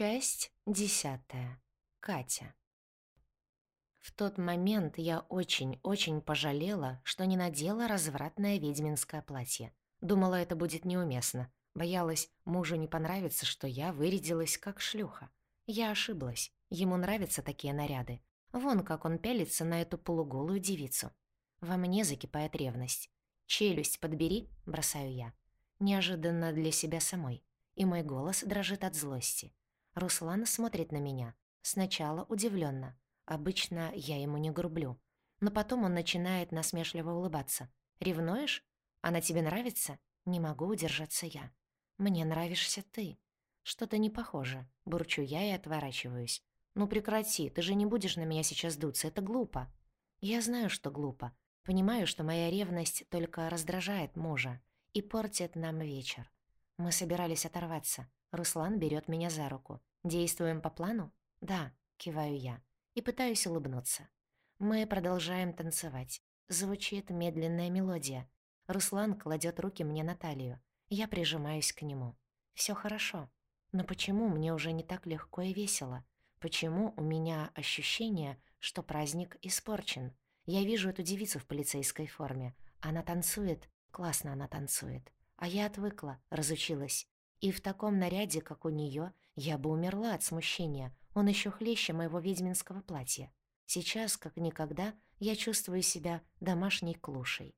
Часть десятая. Катя. В тот момент я очень-очень пожалела, что не надела развратное ведьминское платье. Думала, это будет неуместно. Боялась, мужу не понравится, что я вырядилась как шлюха. Я ошиблась. Ему нравятся такие наряды. Вон как он пялится на эту полуголую девицу. Во мне закипает ревность. «Челюсть подбери», — бросаю я. Неожиданно для себя самой. И мой голос дрожит от злости. Руслан смотрит на меня. Сначала удивленно. Обычно я ему не грублю. Но потом он начинает насмешливо улыбаться. «Ревнуешь? Она тебе нравится?» Не могу удержаться я. «Мне нравишься ты». Что-то не похоже. Бурчу я и отворачиваюсь. «Ну прекрати, ты же не будешь на меня сейчас дуться, это глупо». Я знаю, что глупо. Понимаю, что моя ревность только раздражает мужа и портит нам вечер. Мы собирались оторваться. Руслан берет меня за руку. «Действуем по плану?» «Да», — киваю я. И пытаюсь улыбнуться. Мы продолжаем танцевать. Звучит медленная мелодия. Руслан кладет руки мне на талию. Я прижимаюсь к нему. Все хорошо. Но почему мне уже не так легко и весело? Почему у меня ощущение, что праздник испорчен? Я вижу эту девицу в полицейской форме. Она танцует. Классно она танцует. А я отвыкла, разучилась. И в таком наряде, как у неё, я бы умерла от смущения. Он ещё хлеще моего ведьминского платья. Сейчас, как никогда, я чувствую себя домашней клушей.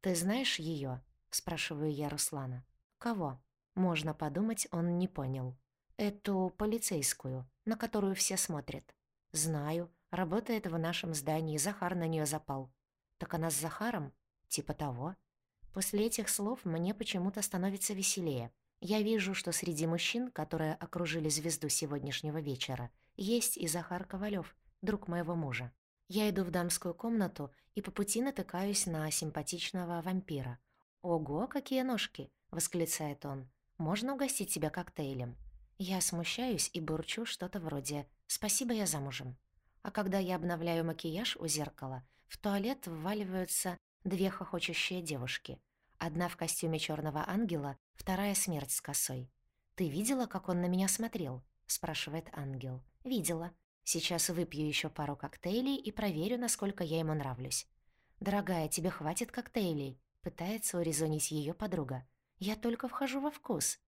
«Ты знаешь её?» — спрашиваю я Руслана. «Кого?» Можно подумать, он не понял. «Эту полицейскую, на которую все смотрят». «Знаю. Работает в нашем здании. Захар на неё запал». «Так она с Захаром?» «Типа того». После этих слов мне почему-то становится веселее. Я вижу, что среди мужчин, которые окружили звезду сегодняшнего вечера, есть и Захар Ковалёв, друг моего мужа. Я иду в дамскую комнату и по пути натыкаюсь на симпатичного вампира. «Ого, какие ножки!» — восклицает он. «Можно угостить тебя коктейлем?» Я смущаюсь и бурчу что-то вроде «Спасибо, я замужем». А когда я обновляю макияж у зеркала, в туалет вваливаются две хохочущие девушки — Одна в костюме черного ангела, вторая смерть с косой. «Ты видела, как он на меня смотрел?» — спрашивает ангел. «Видела. Сейчас выпью еще пару коктейлей и проверю, насколько я ему нравлюсь». «Дорогая, тебе хватит коктейлей?» — пытается урезонить ее подруга. «Я только вхожу во вкус.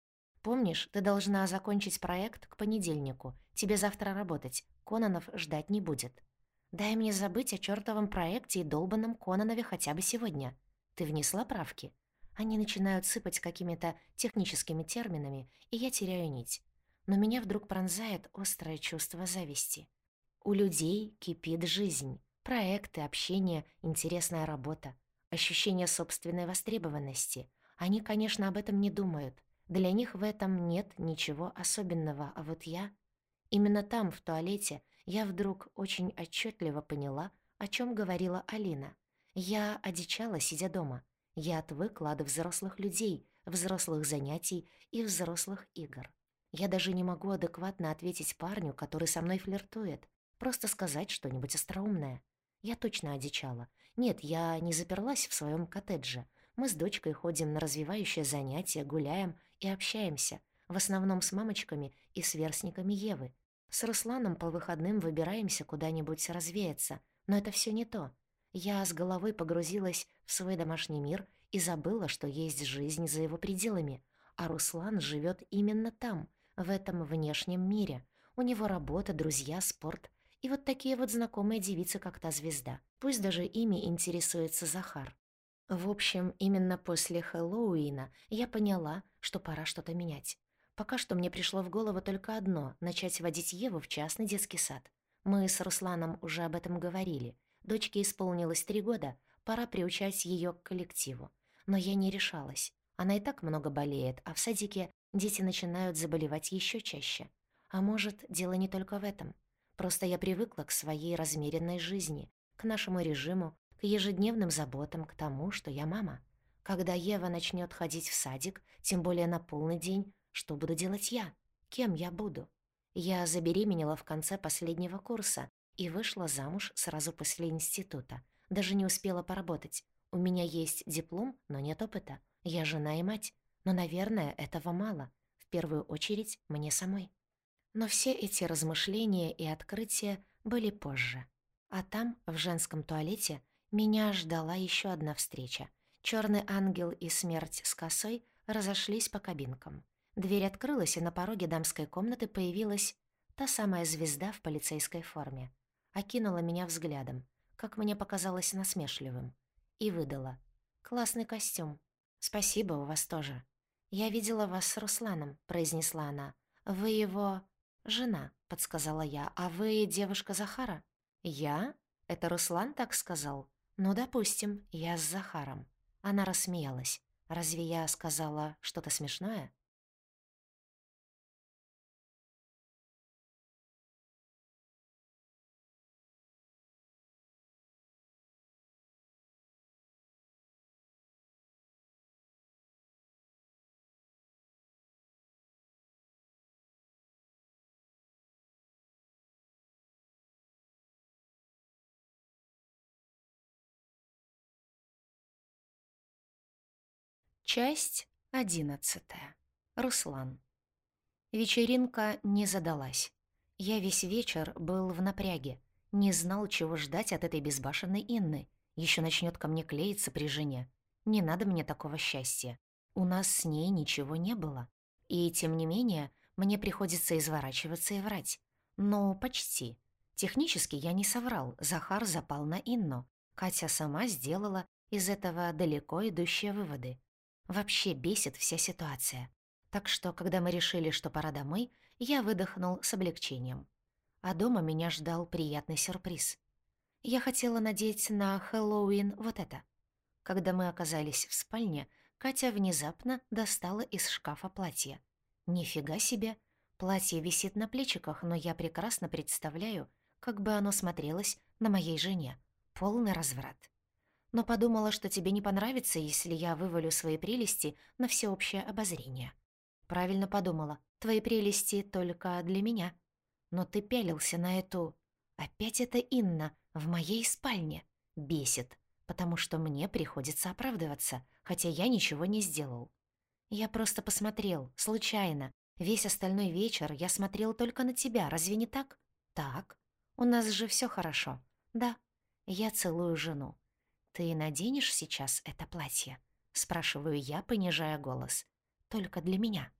Помнишь, ты должна закончить проект к понедельнику. Тебе завтра работать. Кононов ждать не будет. Дай мне забыть о чертовом проекте и долбанном Кононове хотя бы сегодня. Ты внесла правки?» Они начинают сыпать какими-то техническими терминами, и я теряю нить. Но меня вдруг пронзает острое чувство зависти. У людей кипит жизнь. Проекты, общение, интересная работа. Ощущение собственной востребованности. Они, конечно, об этом не думают. Для них в этом нет ничего особенного, а вот я... Именно там, в туалете, я вдруг очень отчетливо поняла, о чем говорила Алина. Я одичала, сидя дома. Я отвыкла от взрослых людей, взрослых занятий и взрослых игр. Я даже не могу адекватно ответить парню, который со мной флиртует, просто сказать что-нибудь остроумное. Я точно одичала. Нет, я не заперлась в своем коттедже. Мы с дочкой ходим на развивающие занятия, гуляем и общаемся, в основном с мамочками и сверстниками Евы. С Русланом по выходным выбираемся куда-нибудь развеяться, но это все не то. Я с головой погрузилась в свой домашний мир и забыла, что есть жизнь за его пределами, а Руслан живет именно там, в этом внешнем мире. У него работа, друзья, спорт и вот такие вот знакомые девицы, как та звезда. Пусть даже ими интересуется Захар. В общем, именно после Хэллоуина я поняла, что пора что-то менять. Пока что мне пришло в голову только одно — начать водить Еву в частный детский сад. Мы с Русланом уже об этом говорили. Дочке исполнилось три года, пора приучать ее к коллективу. Но я не решалась. Она и так много болеет, а в садике дети начинают заболевать еще чаще. А может, дело не только в этом. Просто я привыкла к своей размеренной жизни, к нашему режиму, к ежедневным заботам, к тому, что я мама. Когда Ева начнет ходить в садик, тем более на полный день, что буду делать я? Кем я буду? Я забеременела в конце последнего курса, и вышла замуж сразу после института. Даже не успела поработать. У меня есть диплом, но нет опыта. Я жена и мать. Но, наверное, этого мало. В первую очередь, мне самой. Но все эти размышления и открытия были позже. А там, в женском туалете, меня ждала еще одна встреча. Черный ангел и смерть с косой разошлись по кабинкам. Дверь открылась, и на пороге дамской комнаты появилась та самая звезда в полицейской форме. Окинула меня взглядом, как мне показалось насмешливым, и выдала. «Классный костюм. Спасибо, у вас тоже». «Я видела вас с Русланом», — произнесла она. «Вы его...» «Жена», — подсказала я. «А вы девушка Захара?» «Я? Это Руслан так сказал?» «Ну, допустим, я с Захаром». Она рассмеялась. «Разве я сказала что-то смешное?» Часть одиннадцатая. Руслан. Вечеринка не задалась. Я весь вечер был в напряге, не знал, чего ждать от этой безбашенной Инны. Еще начнет ко мне клеиться при жене. Не надо мне такого счастья. У нас с ней ничего не было. И, тем не менее, мне приходится изворачиваться и врать. Но почти. Технически я не соврал, Захар запал на Инну. Катя сама сделала из этого далеко идущие выводы. Вообще бесит вся ситуация. Так что, когда мы решили, что пора домой, я выдохнул с облегчением. А дома меня ждал приятный сюрприз. Я хотела надеть на Хэллоуин вот это. Когда мы оказались в спальне, Катя внезапно достала из шкафа платье. Нифига себе! Платье висит на плечиках, но я прекрасно представляю, как бы оно смотрелось на моей жене. Полный разврат но подумала, что тебе не понравится, если я вывалю свои прелести на всеобщее обозрение. Правильно подумала, твои прелести только для меня. Но ты пялился на эту... Опять это Инна в моей спальне. Бесит, потому что мне приходится оправдываться, хотя я ничего не сделал. Я просто посмотрел, случайно. Весь остальной вечер я смотрел только на тебя, разве не так? Так. У нас же все хорошо. Да. Я целую жену. «Ты наденешь сейчас это платье?» — спрашиваю я, понижая голос. «Только для меня».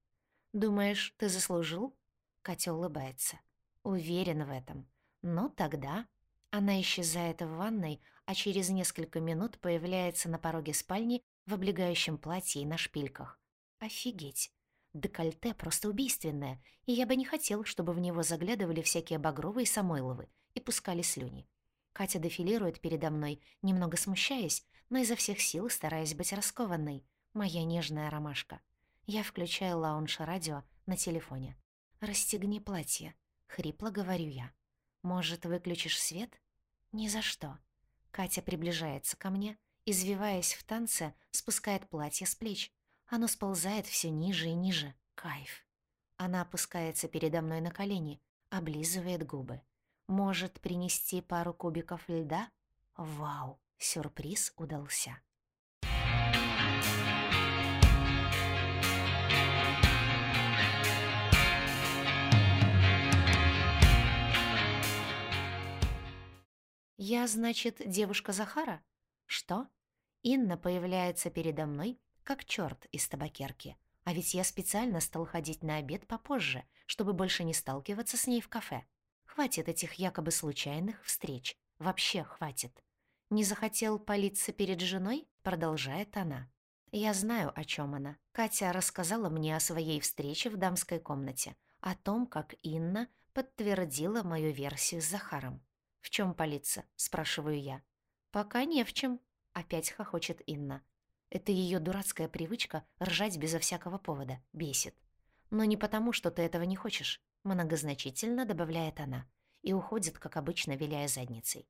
«Думаешь, ты заслужил?» Катя улыбается. «Уверен в этом. Ну, тогда...» Она исчезает в ванной, а через несколько минут появляется на пороге спальни в облегающем платье и на шпильках. Офигеть! Декольте просто убийственное, и я бы не хотел, чтобы в него заглядывали всякие Багровы и Самойловы и пускали слюни. Катя дефилирует передо мной, немного смущаясь, но изо всех сил стараясь быть раскованной. Моя нежная ромашка. Я включаю лаунж-радио на телефоне. «Расстегни платье», — хрипло говорю я. «Может, выключишь свет?» «Ни за что». Катя приближается ко мне, извиваясь в танце, спускает платье с плеч. Оно сползает все ниже и ниже. Кайф. Она опускается передо мной на колени, облизывает губы. Может принести пару кубиков льда? Вау, сюрприз удался. Я, значит, девушка Захара? Что? Инна появляется передо мной, как чёрт из табакерки. А ведь я специально стал ходить на обед попозже, чтобы больше не сталкиваться с ней в кафе. Хватит этих якобы случайных встреч. Вообще хватит. Не захотел палиться перед женой? Продолжает она. Я знаю, о чем она. Катя рассказала мне о своей встрече в дамской комнате, о том, как Инна подтвердила мою версию с Захаром. «В чем палиться?» — спрашиваю я. «Пока не в чем», — опять хохочет Инна. Это ее дурацкая привычка ржать безо всякого повода, бесит. Но не потому, что ты этого не хочешь. Многозначительно добавляет она и уходит, как обычно, виляя задницей.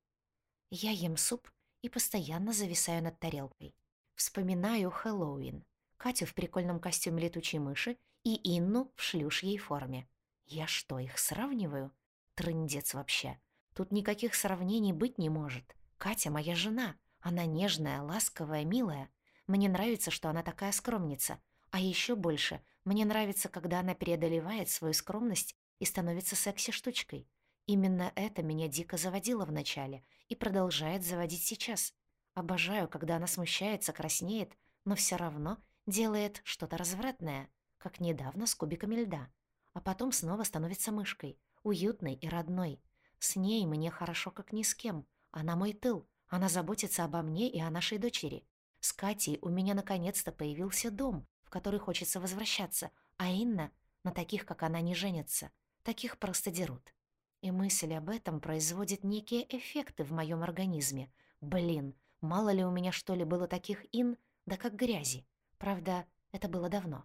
Я ем суп и постоянно зависаю над тарелкой. Вспоминаю Хэллоуин, Катю в прикольном костюме летучей мыши и Инну в шлюшьей форме. Я что, их сравниваю? Трындец вообще. Тут никаких сравнений быть не может. Катя моя жена. Она нежная, ласковая, милая. Мне нравится, что она такая скромница. А еще больше мне нравится, когда она преодолевает свою скромность и становится секси-штучкой. Именно это меня дико заводило вначале и продолжает заводить сейчас. Обожаю, когда она смущается, краснеет, но все равно делает что-то развратное, как недавно с кубиками льда. А потом снова становится мышкой, уютной и родной. С ней мне хорошо, как ни с кем. Она мой тыл, она заботится обо мне и о нашей дочери. С Катей у меня наконец-то появился дом, в который хочется возвращаться, а Инна на таких, как она, не женится. Таких просто дерут. И мысль об этом производит некие эффекты в моем организме. Блин, мало ли у меня что ли было таких ин, да как грязи. Правда, это было давно.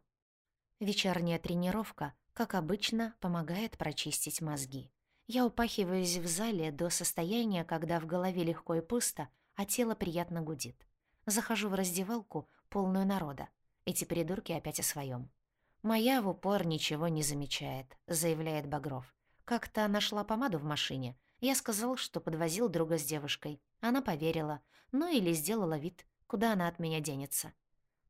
Вечерняя тренировка, как обычно, помогает прочистить мозги. Я упахиваюсь в зале до состояния, когда в голове легко и пусто, а тело приятно гудит. Захожу в раздевалку, полную народа. Эти придурки опять о своем. «Моя в упор ничего не замечает», — заявляет Багров. «Как-то нашла помаду в машине. Я сказал, что подвозил друга с девушкой. Она поверила. Ну или сделала вид, куда она от меня денется.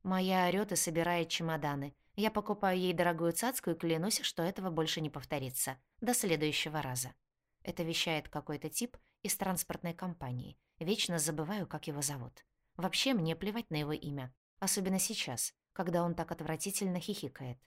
Моя орёт и собирает чемоданы. Я покупаю ей дорогую цацку и клянусь, что этого больше не повторится. До следующего раза. Это вещает какой-то тип из транспортной компании. Вечно забываю, как его зовут. Вообще мне плевать на его имя. Особенно сейчас, когда он так отвратительно хихикает.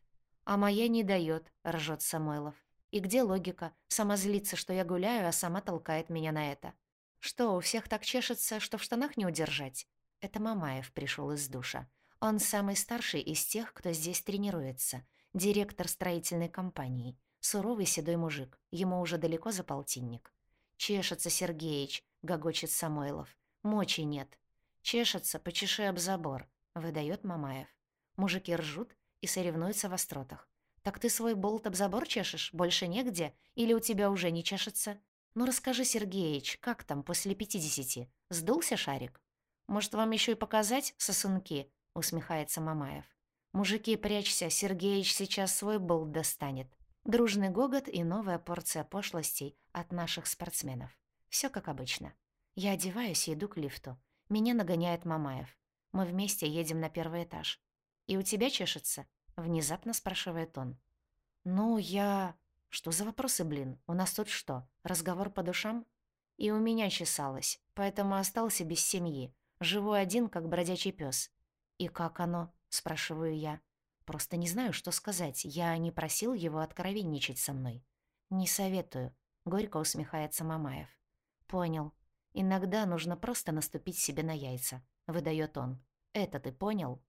«А моя не даёт», — ржёт Самойлов. «И где логика? Сама злится, что я гуляю, а сама толкает меня на это. Что, у всех так чешется, что в штанах не удержать?» Это Мамаев пришёл из душа. Он самый старший из тех, кто здесь тренируется, директор строительной компании, суровый седой мужик, ему уже далеко за полтинник. «Чешется Сергеич», — гогочет Самойлов. «Мочи нет». «Чешется, почеши об забор», — выдает Мамаев. Мужики ржут и соревнуются в остротах. «Так ты свой болт об забор чешешь? Больше негде? Или у тебя уже не чешется? Ну расскажи, Сергеич, как там после пятидесяти? Сдулся шарик? Может, вам еще и показать, сосунки?» — усмехается Мамаев. «Мужики, прячься, Сергеич сейчас свой болт достанет». Дружный гогот и новая порция пошлостей от наших спортсменов. Все как обычно. Я одеваюсь и иду к лифту. Меня нагоняет Мамаев. Мы вместе едем на первый этаж. «И у тебя чешется?» — внезапно спрашивает он. «Ну, я...» «Что за вопросы, блин? У нас тут что, разговор по душам?» «И у меня чесалось, поэтому остался без семьи. Живу один, как бродячий пес. «И как оно?» — спрашиваю я. «Просто не знаю, что сказать. Я не просил его откровенничать со мной». «Не советую», — горько усмехается Мамаев. «Понял. Иногда нужно просто наступить себе на яйца», — выдает он. «Это ты понял?»